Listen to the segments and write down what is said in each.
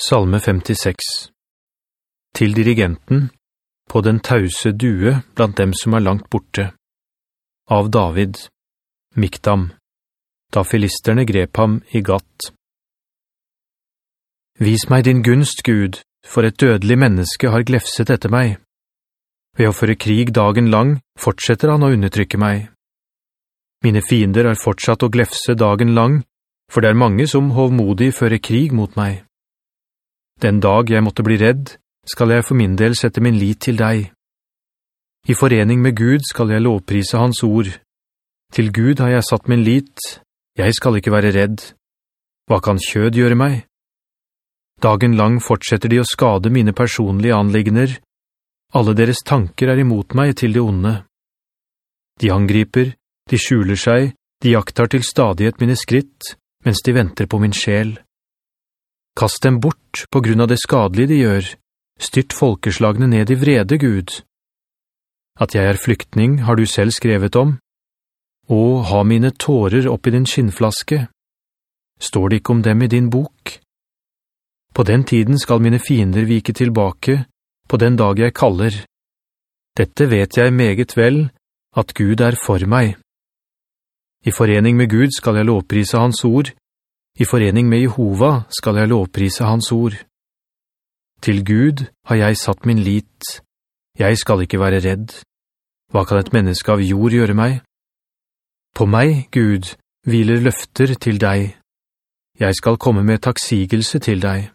Salme 56 Til dirigenten, på den tause due blant dem som er langt borte. Av David, Mikdam, da filisterne grep ham i gatt. Vis meg din gunst, Gud, for et dødelig menneske har glefset etter meg. Ved å føre krig dagen lang fortsetter han å undertrykke meg. Mine fiender har fortsatt å glefse dagen lang, for det er mange som hovmodig fører krig mot meg. Den dag jeg måtte bli redd, skal jeg for min del sette min lit til deg. I forening med Gud skal jeg lovprise hans ord. Til Gud har jeg satt min lit, jeg skal ikke være redd. Hva kan kjød gjøre meg? Dagen lang fortsetter de å skade mine personlige anliggender. Alle deres tanker er imot meg til det onde. De angriper, de skjuler seg, de jaktar til stadighet mine skritt, mens de venter på min sjel. Kast dem bort på grunn av det skadelige de gjør. Styrt folkeslagene ned i vrede, Gud. At jeg er flyktning har du selv skrevet om. Og ha mine tårer opp i din skinnflaske. Står det ikke om dem i din bok? På den tiden skal mine fiender vike tilbake, på den dag jeg kaller. Dette vet jeg meget vel, at Gud er for meg. I forening med Gud skal jeg lovprise hans ord, i forening med Jehova skal jeg lovprise hans ord. Til Gud har jeg satt min lit. Jeg skal ikke være redd. Hva kan et menneske av jord gjøre meg? På meg, Gud, hviler løfter til deg. Jeg skal komme med taksigelse til deg.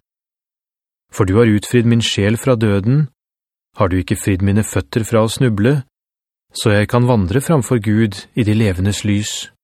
For du har utfridd min sjel fra døden, har du ikke fridd mine føtter fra å snuble, så jeg kan vandre framfor Gud i de levendes lys.»